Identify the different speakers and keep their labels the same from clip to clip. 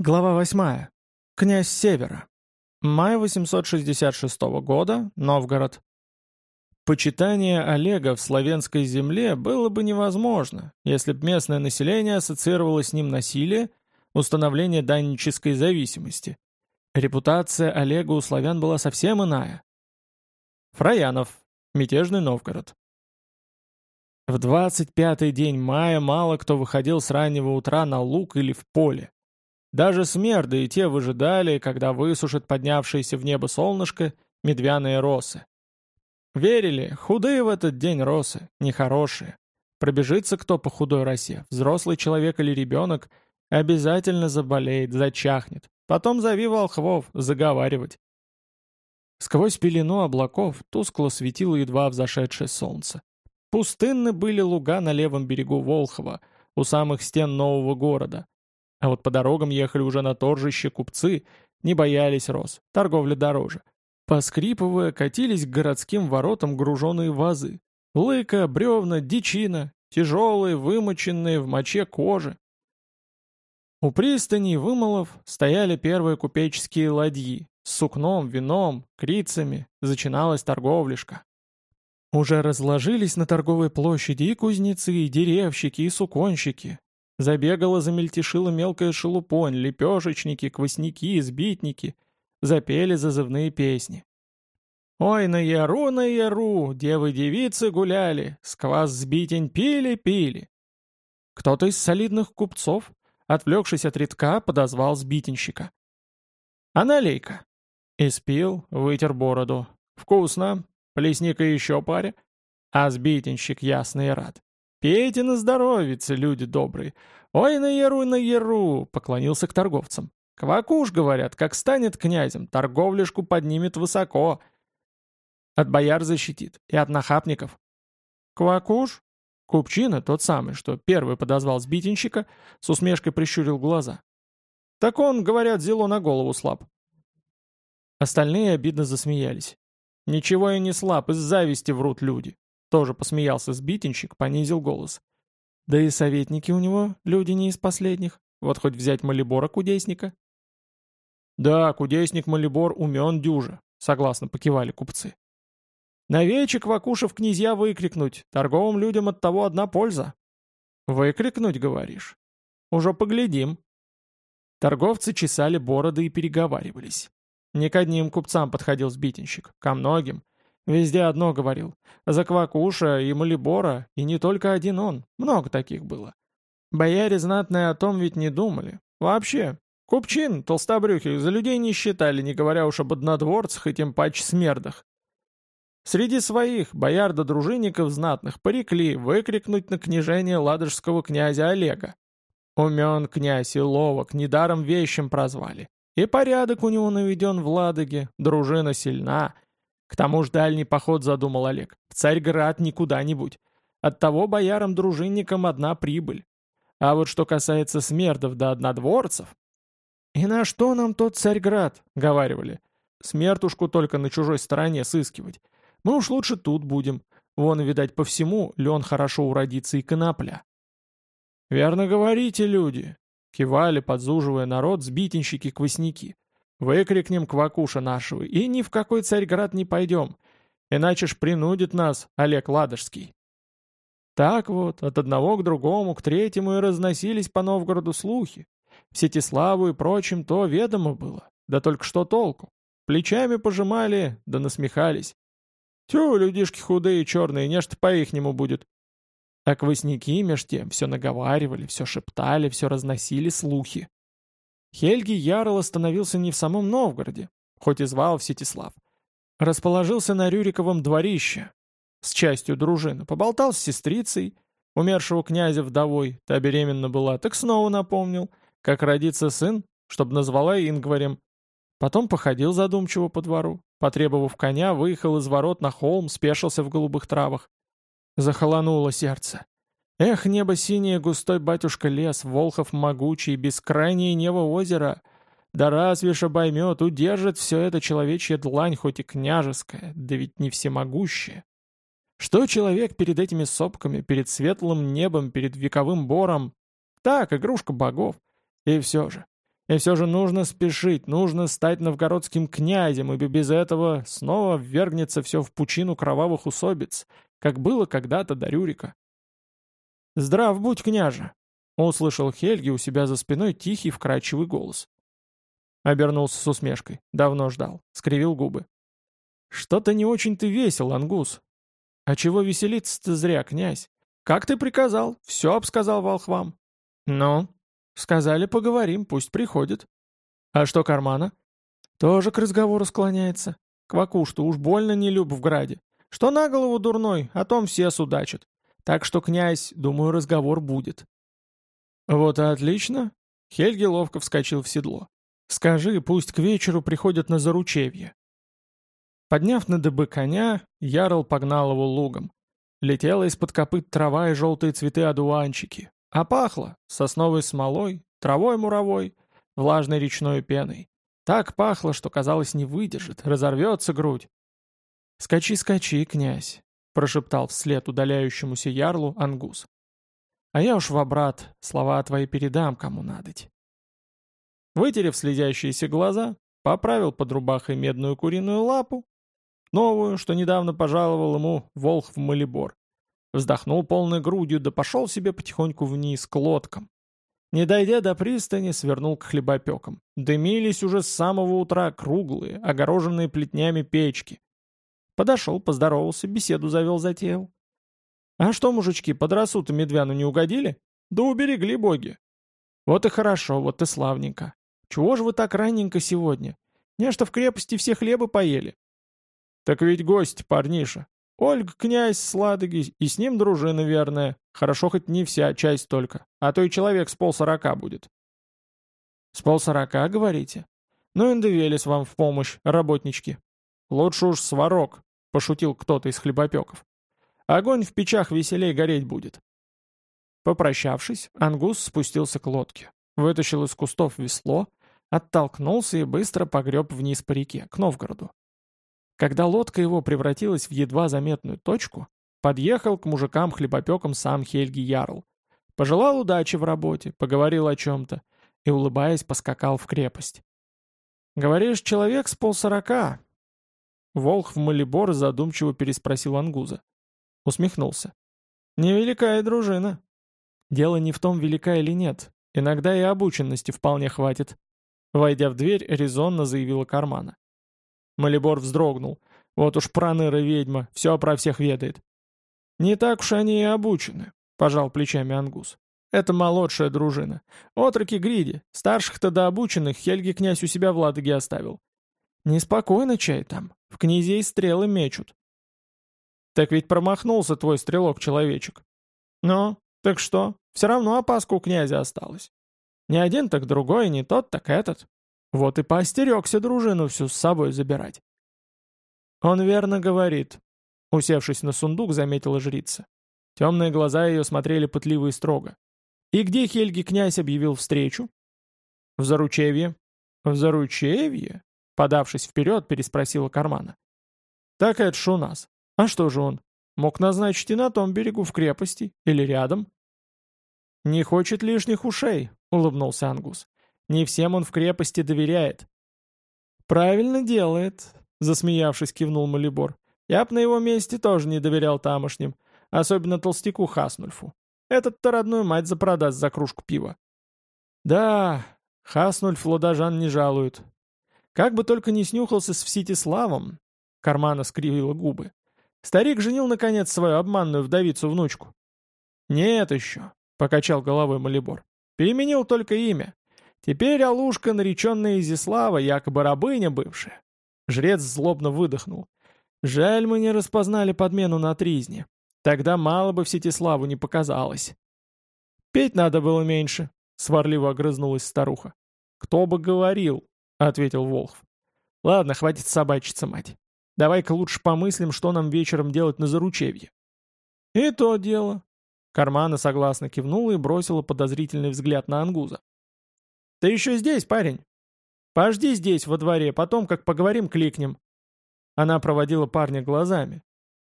Speaker 1: Глава 8. Князь Севера. Май 866 года. Новгород. Почитание Олега в славянской земле было бы невозможно, если б местное население ассоциировало с ним насилие, установление даннической зависимости. Репутация Олега у славян была совсем иная. Фраянов. Мятежный Новгород. В 25-й день мая мало кто выходил с раннего утра на луг или в поле. Даже смерды и те выжидали, когда высушит поднявшееся в небо солнышко медвяные росы. Верили, худые в этот день росы, нехорошие. Пробежится кто по худой росе, взрослый человек или ребенок, обязательно заболеет, зачахнет. Потом зови волхвов, заговаривать. Сквозь пелену облаков тускло светило едва взошедшее солнце. Пустынны были луга на левом берегу Волхова, у самых стен нового города. А вот по дорогам ехали уже на торжище купцы, не боялись роз, торговля дороже. Поскрипывая, катились к городским воротам груженные вазы. Лыка, бревна, дичина, тяжелые, вымоченные в моче кожи. У пристани вымолов стояли первые купеческие ладьи. С сукном, вином, крицами зачиналась торговляшка. Уже разложились на торговой площади и кузнецы, и деревщики, и суконщики, Забегала, замельтешила мелкая шелупонь, лепешечники, квасники, сбитники. Запели зазывные песни. «Ой, на яру, на яру, девы-девицы гуляли, сквас сбитень пили-пили». Кто-то из солидных купцов, отвлекшись от редка, подозвал сбитенщика. «А налей-ка». Испил, вытер бороду. «Вкусно. Плесни-ка еще паре». А сбитенщик ясный рад. «Пейте на здоровице, люди добрые! Ой, на яру, на яру!» — поклонился к торговцам. «Квакуш, говорят, как станет князем, торговляшку поднимет высоко. От бояр защитит и от нахапников». «Квакуш?» Купчина, тот самый, что первый подозвал сбитенщика, с усмешкой прищурил глаза. «Так он, говорят, зело на голову слаб». Остальные обидно засмеялись. «Ничего и не слаб, из зависти врут люди. Тоже посмеялся сбитенщик, понизил голос. Да и советники у него люди не из последних. Вот хоть взять Малибора кудесника. Да, кудесник Малибор умен дюже, согласно покивали купцы. Навечек Вакушев князья выкрикнуть, торговым людям от того одна польза. Выкрикнуть, говоришь? Уже поглядим. Торговцы чесали бороды и переговаривались. Не к одним купцам подходил сбитенщик, ко многим, Везде одно говорил. За Квакуша и Малибора, и не только один он. Много таких было. Бояре знатные о том ведь не думали. Вообще, купчин, толстобрюхих, за людей не считали, не говоря уж об однодворцах и тем паче смердах. Среди своих, бояр да дружинников знатных, порекли выкрикнуть на княжение ладожского князя Олега. Умен князь и ловок, недаром вещим прозвали. И порядок у него наведен в Ладоге, дружина сильна — к тому же дальний поход задумал Олег. В Царьград не куда-нибудь. Оттого боярам-дружинникам одна прибыль. А вот что касается смердов да однодворцев... «И на что нам тот Царьград?» — говаривали. «Смертушку только на чужой стороне сыскивать. Мы уж лучше тут будем. Вон, видать, по всему лен хорошо уродится и конопля». «Верно говорите, люди!» — кивали, подзуживая народ, сбитенщики-квасники. Выкрикнем Квакуша нашего, и ни в какой Царьград не пойдем, иначе ж принудит нас Олег Ладожский. Так вот, от одного к другому, к третьему и разносились по Новгороду слухи. Всетиславу и прочим то ведомо было, да только что толку. Плечами пожимали, да насмехались. Тю, людишки худые и черные, нечто по-ихнему будет. А квасники меж тем все наговаривали, все шептали, все разносили слухи. Хельги Ярл остановился не в самом Новгороде, хоть и звал Всетислав. Расположился на Рюриковом дворище с частью дружины, поболтал с сестрицей, умершего князя вдовой, та беременна была, так снова напомнил, как родится сын, чтобы назвала Ингварем. Потом походил задумчиво по двору, потребовав коня, выехал из ворот на холм, спешился в голубых травах. Захолонуло сердце. Эх, небо синее, густой батюшка лес, Волхов могучий, бескрайнее небо озера. Да разве ж обоймет, удержит все это человечья длань, хоть и княжеская, да ведь не всемогущая. Что человек перед этими сопками, перед светлым небом, перед вековым бором? Так, игрушка богов. И все же. И все же нужно спешить, нужно стать новгородским князем, ибо без этого снова ввергнется все в пучину кровавых усобиц, как было когда-то до Рюрика. «Здрав будь, княже!» — услышал Хельги у себя за спиной тихий вкрадчивый голос. Обернулся с усмешкой. Давно ждал. Скривил губы. «Что-то не очень ты весел, Ангус». «А чего веселиться-то зря, князь? Как ты приказал? Все обсказал волхвам». «Ну?» «Сказали, поговорим, пусть приходит». «А что Кармана?» «Тоже к разговору склоняется. Квакуш-то уж больно не люб в граде. Что на голову дурной, о том все судачат. Так что, князь, думаю, разговор будет». «Вот и отлично». Хельги ловко вскочил в седло. «Скажи, пусть к вечеру приходят на заручевье. Подняв на дыбы коня, Ярл погнал его лугом. Летела из-под копыт трава и желтые цветы одуванчики. А пахло сосновой смолой, травой муровой, влажной речной пеной. Так пахло, что, казалось, не выдержит, разорвется грудь. «Скачи, скачи, князь», — прошептал вслед удаляющемуся ярлу Ангус. «А я уж во брат, слова твои передам, кому надоть». Вытерев слезящиеся глаза, поправил под рубахой медную куриную лапу Новую, что недавно пожаловал ему Волх в Малибор. Вздохнул полной грудью, да пошел себе потихоньку вниз, к лодкам. Не дойдя до пристани, свернул к хлебопекам. Дымились уже с самого утра круглые, огороженные плетнями печки. Подошел, поздоровался, беседу завел, затеял. «А что, мужички, под росу-то медвяну не угодили? Да уберегли боги!» «Вот и хорошо, вот и славненько. Чего же вы так ранненько сегодня? Не что в крепости все хлебы поели?» «Так ведь гость, парниша. Ольг князь с и с ним дружина верная. Хорошо хоть не вся, часть только. А то и человек с полсорока будет». «С полсорока, говорите? Ну, Индевелис вам в помощь, работнички. Лучше уж сварок», — пошутил кто-то из хлебопеков. «Огонь в печах веселей гореть будет». Попрощавшись, Ангус спустился к лодке, вытащил из кустов весло, оттолкнулся и быстро погреб вниз по реке, к Новгороду. Когда лодка его превратилась в едва заметную точку, подъехал к мужикам-хлебопекам сам Хельги Ярл. Пожелал удачи в работе, поговорил о чем-то и, улыбаясь, поскакал в крепость. «Говоришь, человек с полсорока?» Волх в Малибор задумчиво переспросил Ангуза. Усмехнулся. «Невеликая дружина». «Дело не в том, велика или нет. Иногда и обученности вполне хватит». Войдя в дверь, резонно заявила Кармана. Малибор вздрогнул. Вот уж проныра ведьма, все про всех ведает. «Не так уж они и обучены», — пожал плечами Ангус. «Это молодшая дружина. Отроки Гриди. Старших-то до обученных Хельги князь у себя в Ладоге оставил. Неспокойно чай там. В князей стрелы мечут». «Так ведь промахнулся твой стрелок-человечек». «Ну, так что? Все равно опаска у князя осталась. Не один, так другой, не тот, так этот. Вот и поостерегся дружину всю с собой забирать. Он верно говорит. Усевшись на сундук, заметила жрица. Темные глаза ее смотрели пытливо и строго. И где Хельги князь объявил встречу? В Заручевье. В Заручевье? Подавшись вперед, переспросила Кармана. Так это ж у нас. А что же он? Мог назначить и на том берегу в крепости, или рядом. Не хочет лишних ушей, улыбнулся Ангус. Не всем он в крепости доверяет». «Правильно делает», — засмеявшись, кивнул Малибор. «Я б на его месте тоже не доверял тамошним, особенно толстяку Хаснульфу. Этот-то родную мать запродаст за кружку пива». «Да, Хаснульф ладожан не жалует. Как бы только не снюхался с Вситиславом», — Кармана скривила губы. «Старик женил, наконец, свою обманную вдовицу-внучку». «Нет еще», — покачал головой Малибор. «Переменил только имя. Теперь Алушка, нареченная Изислава, якобы рабыня бывшая. Жрец злобно выдохнул. Жаль, мы не распознали подмену на тризне. Тогда мало бы Всетиславу не показалось. Петь надо было меньше, сварливо огрызнулась старуха. Кто бы говорил, ответил Волхв. Ладно, хватит собачиться, мать. Давай-ка лучше помыслим, что нам вечером делать на заручевье. И то дело. Кармана согласно кивнула и бросила подозрительный взгляд на Ангуза. «Ты еще здесь, парень?» «Пожди здесь, во дворе, потом, как поговорим, кликнем». Она проводила парня глазами.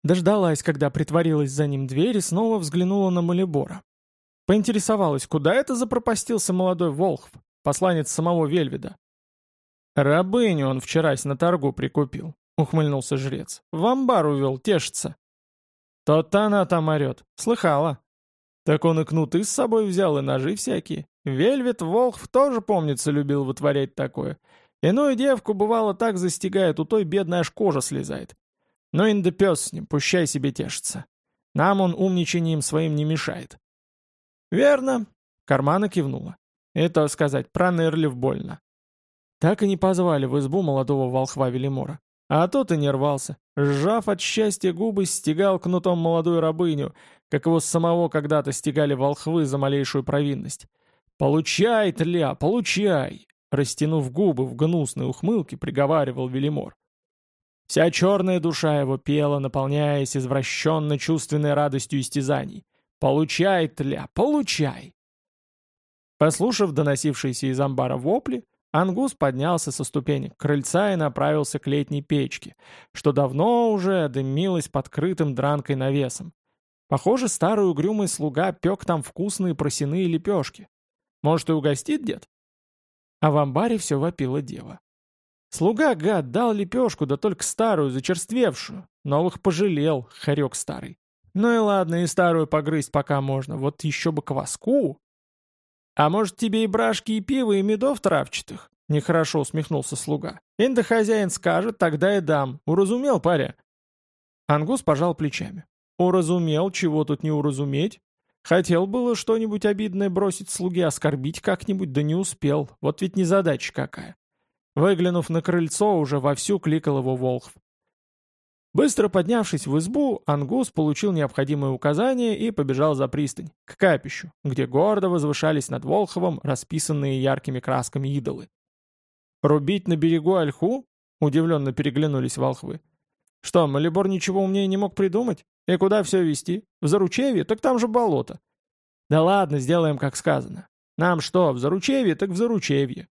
Speaker 1: Дождалась, когда притворилась за ним дверь и снова взглянула на Малибора. Поинтересовалась, куда это запропастился молодой Волхв. посланец самого Вельведа. «Рабыню он вчерась на торгу прикупил», — ухмыльнулся жрец. «В амбар увел, тешится». «То-то она там орет. Слыхала». «Так он и кнуты с собой взял, и ножи всякие. Вельвет Волхв тоже, помнится, любил вытворять такое. Иную девку, бывало, так застигает, у той бедная аж кожа слезает. Но ну, инда пес с ним, пущай себе тешится. Нам он умничанием своим не мешает». «Верно», — кармана кивнула. «И то сказать, пронырлив больно». Так и не позвали в избу молодого волхва Велимора. А тот и не рвался. Сжав от счастья губы, стегал кнутом молодую рабыню, как его самого когда-то стегали волхвы за малейшую провинность. «Получай, тля, получай!» Растянув губы в гнусной ухмылке, приговаривал Велимор. Вся черная душа его пела, наполняясь извращенно чувственной радостью истязаний. «Получай, тля, получай!» Послушав доносившиеся из амбара вопли, Ангус поднялся со ступенек крыльца и направился к летней печке, что давно уже дымилась под крытым дранкой навесом. Похоже, старый угрюмый слуга пек там вкусные просяные лепешки. Может, и угостит дед? А в амбаре все вопила дева. Слуга, гад, дал лепешку, да только старую, зачерствевшую. Новых пожалел, хорек старый. Ну и ладно, и старую погрызть пока можно, вот еще бы кваску. «А может, тебе и брашки, и пиво, и медов травчатых?» Нехорошо усмехнулся слуга. «Инда хозяин скажет, тогда и дам. Уразумел, паря?» Ангус пожал плечами. «Уразумел, чего тут не уразуметь? Хотел было что-нибудь обидное бросить слуге, оскорбить как-нибудь, да не успел. Вот ведь незадача какая». Выглянув на крыльцо, уже вовсю кликал его Волхв. Быстро поднявшись в избу, Ангус получил необходимые указания и побежал за пристань, к капищу, где гордо возвышались над Волховом расписанные яркими красками идолы. «Рубить на берегу ольху?» — удивленно переглянулись волхвы. «Что, Малибор ничего умнее не мог придумать? И куда все вести? В Заручевье? Так там же болото». «Да ладно, сделаем, как сказано. Нам что, в Заручевье, так в Заручевье».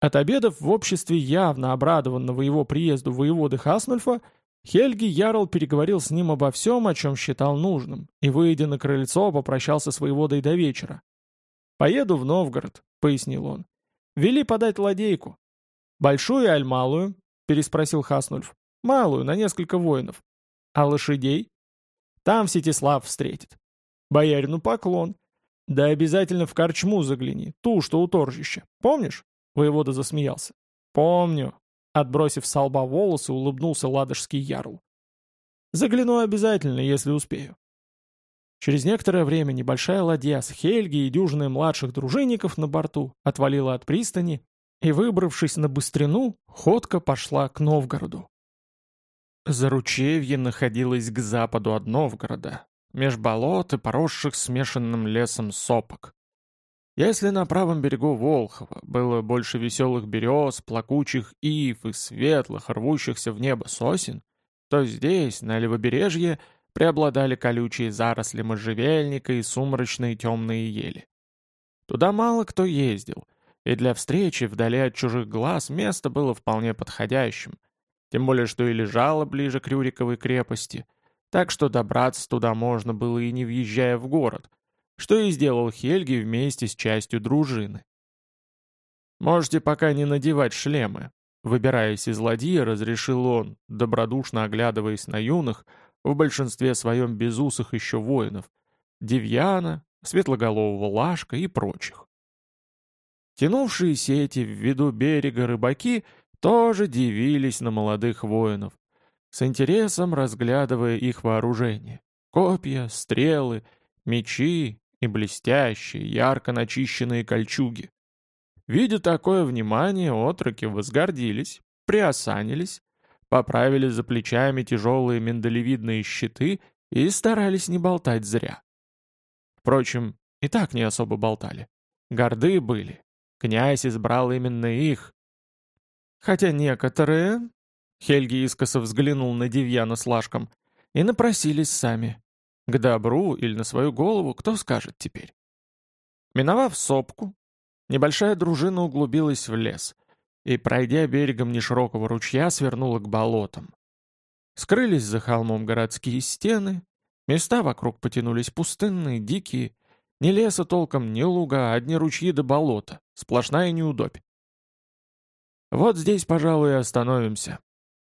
Speaker 1: От обедов в обществе явно обрадованного его приезду воеводы Хаснульфа Хельги Ярл переговорил с ним обо всем, о чем считал нужным, и, выйдя на крыльцо, попрощался с воеводой до вечера. «Поеду в Новгород», — пояснил он. «Вели подать ладейку». «Большую аль малую?» — переспросил Хаснульф. «Малую, на несколько воинов». «А лошадей?» «Там Сетислав встретит». «Боярину поклон». «Да обязательно в корчму загляни, ту, что у торжища. Помнишь?» Воевода засмеялся. «Помню. Отбросив с лба волосы, улыбнулся ладожский ярл. «Загляну обязательно, если успею». Через некоторое время небольшая ладья с Хельги и дюжиной младших дружинников на борту отвалила от пристани и, выбравшись на быстрину, ходка пошла к Новгороду. Заручевье находилось к западу от Новгорода, меж болот и поросших смешанным лесом сопок. Если на правом берегу Волхова было больше веселых берез, плакучих ив и светлых, рвущихся в небо сосен, то здесь, на левобережье, преобладали колючие заросли можжевельника и сумрачные темные ели. Туда мало кто ездил, и для встречи вдали от чужих глаз место было вполне подходящим, тем более что и лежало ближе к Рюриковой крепости, так что добраться туда можно было и не въезжая в город — что и сделал Хельги вместе с частью дружины. «Можете пока не надевать шлемы», — выбираясь из ладьи, разрешил он, добродушно оглядываясь на юных, в большинстве своем безусых еще воинов, Девьяна, светлоголового Лашка и прочих. Тянувшие сети в виду берега рыбаки тоже дивились на молодых воинов, с интересом разглядывая их вооружение. Копья, стрелы, мечи, и блестящие, ярко начищенные кольчуги. Видя такое внимание, отроки возгордились, приосанились, поправили за плечами тяжелые миндалевидные щиты и старались не болтать зря. Впрочем, и так не особо болтали. Горды были. Князь избрал именно их. Хотя некоторые... Хельги искоса взглянул на Девьяна с Лашком. И напросились сами. К добру или на свою голову, кто скажет теперь? Миновав сопку, небольшая дружина углубилась в лес и, пройдя берегом неширокого ручья, свернула к болотам. Скрылись за холмом городские стены, места вокруг потянулись пустынные, дикие, Ни леса толком, ни луга, одни ручьи до болота. Сплошная неудобь. Вот здесь, пожалуй, и остановимся.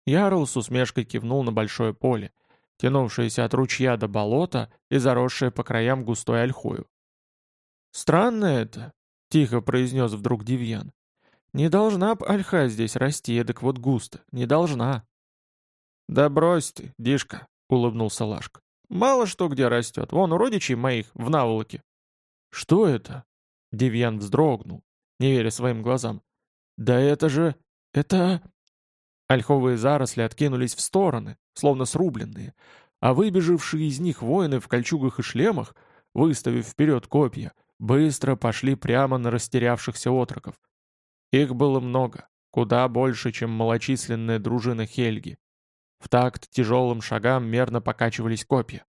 Speaker 1: Ярл с усмешкой кивнул на большое поле, тянувшееся от ручья до болота и заросшее по краям густой ольхою. «Странно это», — тихо произнес вдруг Девьян. «Не должна б ольха здесь расти эдак вот густо, не должна». «Да брось ты, Дишка», — улыбнулся Лашк. «Мало что где растет, вон у родичей моих в наволоке». «Что это?» — Девьян вздрогнул, не веря своим глазам. «Да это же... это...» Ольховые заросли откинулись в стороны, словно срубленные, а выбежавшие из них воины в кольчугах и шлемах, выставив вперед копья, быстро пошли прямо на растерявшихся отроков. Их было много, куда больше, чем малочисленная дружина Хельги. В такт тяжелым шагам мерно покачивались копья.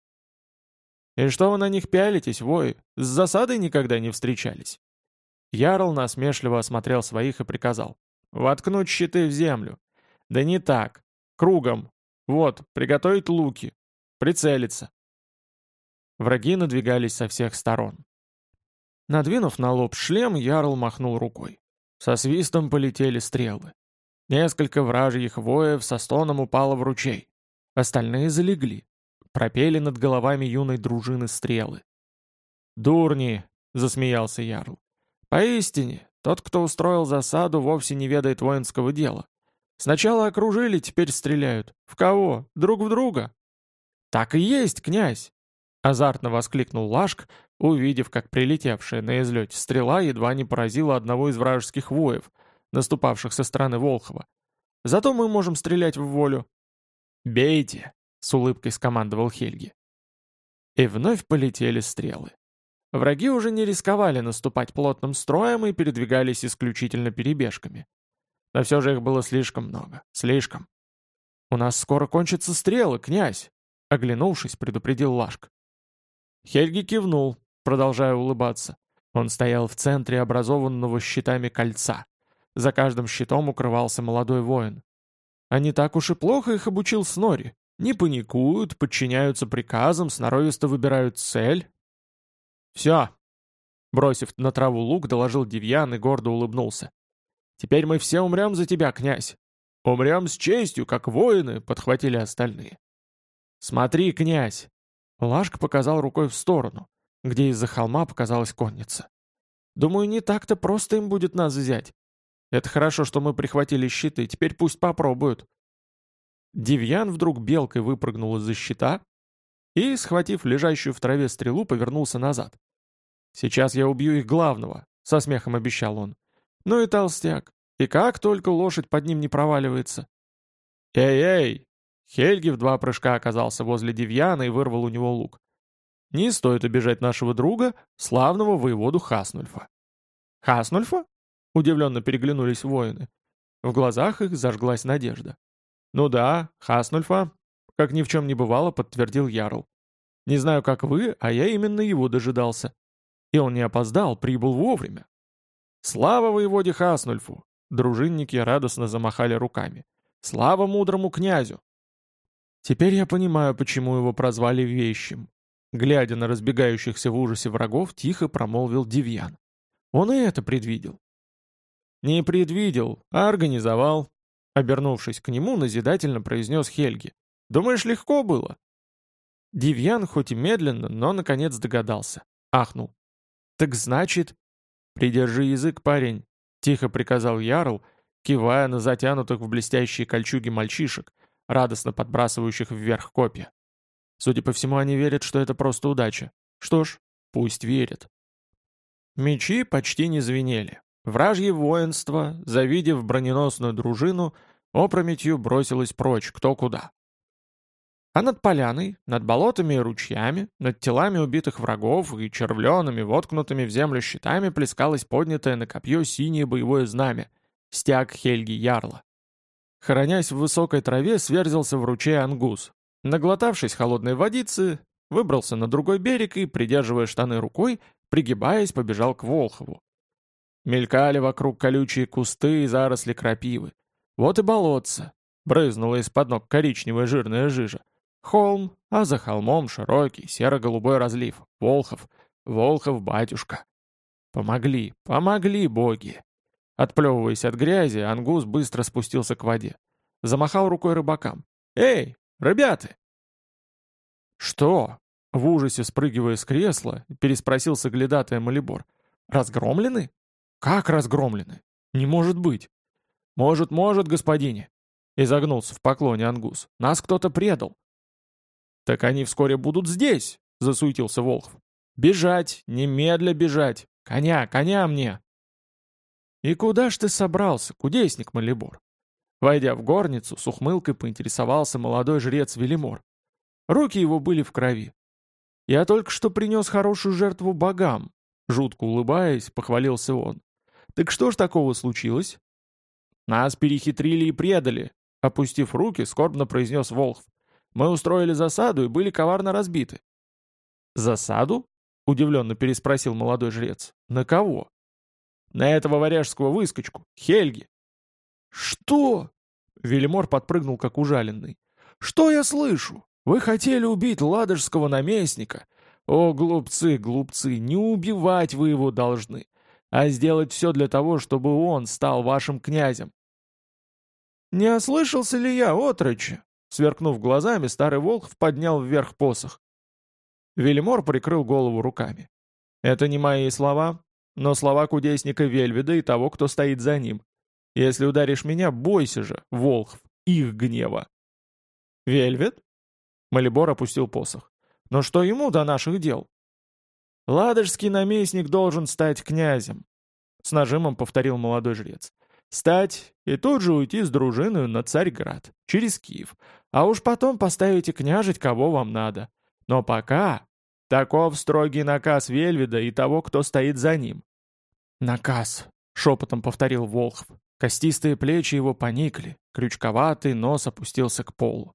Speaker 1: «И что вы на них пялитесь, вои? С засадой никогда не встречались?» Ярл насмешливо осмотрел своих и приказал. «Воткнуть щиты в землю. Да не так. Кругом. Вот, приготовить луки. Прицелиться». Враги надвигались со всех сторон. Надвинув на лоб шлем, Ярл махнул рукой. Со свистом полетели стрелы. Несколько вражьих воев со стоном упало в ручей. Остальные залегли. Пропели над головами юной дружины стрелы. «Дурни!» — засмеялся Ярл. «Поистине, тот, кто устроил засаду, вовсе не ведает воинского дела. Сначала окружили, теперь стреляют. В кого? Друг в друга?» «Так и есть, князь!» — азартно воскликнул Лашк, увидев, как прилетевшая на излете стрела едва не поразила одного из вражеских воев, наступавших со стороны Волхова. «Зато мы можем стрелять в волю». «Бейте!» — с улыбкой скомандовал Хельги. И вновь полетели стрелы. Враги уже не рисковали наступать плотным строем и передвигались исключительно перебежками. Но все же их было слишком много. Слишком. «У нас скоро кончатся стрелы, князь!» Оглянувшись, предупредил Лашк. Хельги кивнул, продолжая улыбаться. Он стоял в центре образованного щитами кольца. За каждым щитом укрывался молодой воин. А не так уж и плохо их обучил Снори. Не паникуют, подчиняются приказам, сноровисто выбирают цель. «Все!» Бросив на траву лук, доложил Девьян и гордо улыбнулся. «Теперь мы все умрем за тебя, князь!» «Умрем с честью, как воины!» — подхватили остальные. «Смотри, князь!» Лашка показал рукой в сторону где из-за холма показалась конница. Думаю, не так-то просто им будет нас взять. Это хорошо, что мы прихватили щиты, теперь пусть попробуют. Девьян вдруг белкой выпрыгнул из-за щита и, схватив лежащую в траве стрелу, повернулся назад. «Сейчас я убью их главного», — со смехом обещал он. «Ну и толстяк. И как только лошадь под ним не проваливается». «Эй-эй!» Хельги в два прыжка оказался возле Девьяна и вырвал у него лук. Не стоит обижать нашего друга, славного воеводу Хаснульфа. «Хаснульфа?» — удивленно переглянулись воины. В глазах их зажглась надежда. «Ну да, Хаснульфа», — как ни в чем не бывало, подтвердил Ярл. «Не знаю, как вы, а я именно его дожидался. И он не опоздал, прибыл вовремя». «Слава воеводе Хаснульфу!» Дружинники радостно замахали руками. «Слава мудрому князю!» Теперь я понимаю, почему его прозвали Вещим. Глядя на разбегающихся в ужасе врагов, тихо промолвил Девьян. Он и это предвидел. «Не предвидел, а организовал», — обернувшись к нему, назидательно произнес Хельги. «Думаешь, легко было?» Девьян хоть и медленно, но наконец догадался. Ахнул. «Так значит...» «Придержи язык, парень», — тихо приказал Ярл, кивая на затянутых в блестящие кольчуги мальчишек, радостно подбрасывающих вверх копья. Судя по всему, они верят, что это просто удача. Что ж, пусть верят. Мечи почти не звенели. Вражье воинство, завидев броненосную дружину, опрометью бросилось прочь, кто куда. А над поляной, над болотами и ручьями, над телами убитых врагов и червленными, воткнутыми в землю щитами плескалось поднятое на копье синее боевое знамя, стяг Хельги Ярла. Хоронясь в высокой траве, сверзился в ручей ангус, Наглотавшись холодной водицы, выбрался на другой берег и, придерживая штаны рукой, пригибаясь, побежал к Волхову. Мелькали вокруг колючие кусты и заросли крапивы. Вот и болотце. Брызнула из-под ног коричневая жирная жижа. Холм, а за холмом широкий серо-голубой разлив. Волхов. Волхов батюшка. Помогли, помогли боги. Отплевываясь от грязи, ангус быстро спустился к воде. Замахал рукой рыбакам. «Эй, ребята!» «Что?» — в ужасе спрыгивая с кресла, переспросил соглядатая Малибор. «Разгромлены? Как разгромлены? Не может быть!» «Может, может, господине!» — изогнулся в поклоне ангус. «Нас кто-то предал!» «Так они вскоре будут здесь!» — засуетился Волхв. «Бежать! Немедля бежать! Коня, коня мне!» «И куда ж ты собрался, кудесник Малибор?» Войдя в горницу, с ухмылкой поинтересовался молодой жрец Велимор. Руки его были в крови. «Я только что принес хорошую жертву богам», — жутко улыбаясь, похвалился он. «Так что ж такого случилось?» «Нас перехитрили и предали», — опустив руки, скорбно произнес Волхв. «Мы устроили засаду и были коварно разбиты». «Засаду?» — удивленно переспросил молодой жрец. «На кого?» «На этого варяжского выскочку, Хельги». «Что?» — Велимор подпрыгнул, как ужаленный. «Что я слышу? Вы хотели убить ладожского наместника? О, глупцы, глупцы, не убивать вы его должны, а сделать все для того, чтобы он стал вашим князем». «Не ослышался ли я, отрочи?» Сверкнув глазами, старый Волхв поднял вверх посох. Велимор прикрыл голову руками. «Это не мои слова, но слова кудесника Вельведа и того, кто стоит за ним. Если ударишь меня, бойся же, Волхв, их гнева». «Вельвед?» Малибор опустил посох. «Но что ему до наших дел?» «Ладожский наместник должен стать князем», — с нажимом повторил молодой жрец. «Стать и тут же уйти с дружиной на Царьград, через Киев, а уж потом поставите княжить, кого вам надо. Но пока таков строгий наказ Вельведа и того, кто стоит за ним». «Наказ», — шепотом повторил Волхв. Костистые плечи его поникли, крючковатый нос опустился к полу.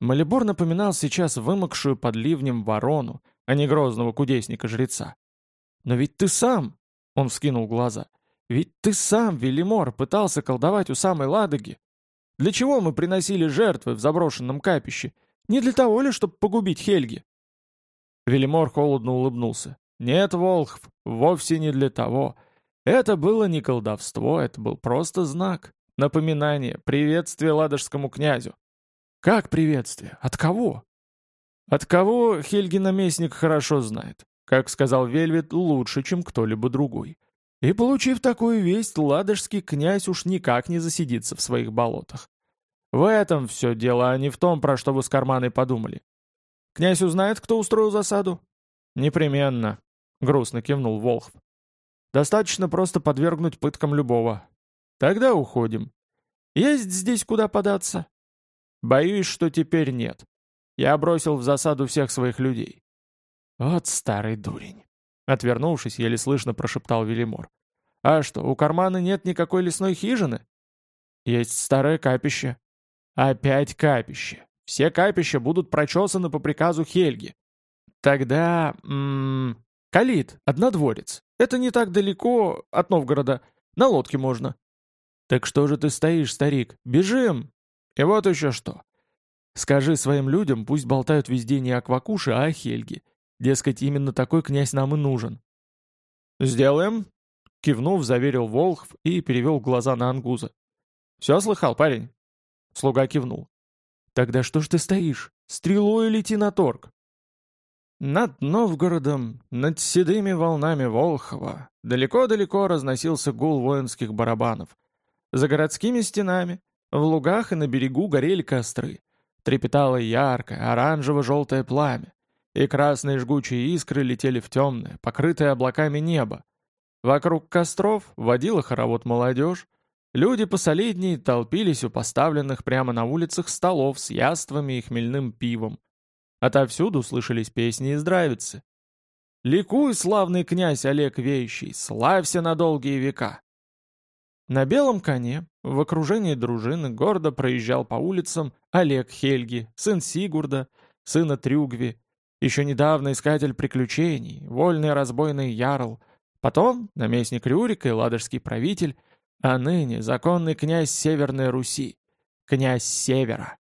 Speaker 1: Малибор напоминал сейчас вымокшую под ливнем ворону, а не грозного кудесника-жреца. «Но ведь ты сам!» — он вскинул глаза. «Ведь ты сам, Велимор, пытался колдовать у самой Ладоги. Для чего мы приносили жертвы в заброшенном капище? Не для того ли, чтобы погубить Хельги?» Велимор холодно улыбнулся. «Нет, Волхв, вовсе не для того. Это было не колдовство, это был просто знак, напоминание, приветствие ладожскому князю. Как приветствие? От кого? От кого Хельги наместник хорошо знает. Как сказал Вельвет, лучше, чем кто-либо другой. И получив такую весть, ладожский князь уж никак не засидится в своих болотах. В этом все дело, а не в том, про что вы с карманой подумали. Князь узнает, кто устроил засаду? Непременно, грустно кивнул Волхв. Достаточно просто подвергнуть пыткам любого. Тогда уходим. Есть здесь куда податься? Боюсь, что теперь нет. Я бросил в засаду всех своих людей. Вот старый дурень. Отвернувшись, еле слышно прошептал Велимор. А что, у кармана нет никакой лесной хижины? Есть старое капище. Опять капище. Все капища будут прочесаны по приказу Хельги. Тогда... М -м, Калит, однодворец. Это не так далеко от Новгорода. На лодке можно. Так что же ты стоишь, старик? Бежим! И вот еще что. Скажи своим людям, пусть болтают везде не Квакуше, а о Хельге. Дескать, именно такой князь нам и нужен. «Сделаем», — кивнув, заверил Волхв и перевел глаза на Ангуза. «Все слыхал, парень?» Слуга кивнул. «Тогда что ж ты стоишь? Стрелой лети на торг!» Над Новгородом, над седыми волнами Волхова, далеко-далеко разносился гул воинских барабанов. За городскими стенами, в лугах и на берегу горели костры. Трепетало яркое, оранжево-желтое пламя, и красные жгучие искры летели в темное, покрытое облаками небо. Вокруг костров водила хоровод молодежь, люди посолиднее толпились у поставленных прямо на улицах столов с яствами и хмельным пивом. Отовсюду слышались песни и здравицы. «Ликуй, славный князь Олег Веющий, славься на долгие века!» На белом коне, в окружении дружины, гордо проезжал по улицам Олег Хельги, сын Сигурда, сына Трюгви, еще недавно искатель приключений, вольный разбойный ярл, потом наместник Рюрика и ладожский правитель, а ныне законный князь Северной Руси, князь Севера.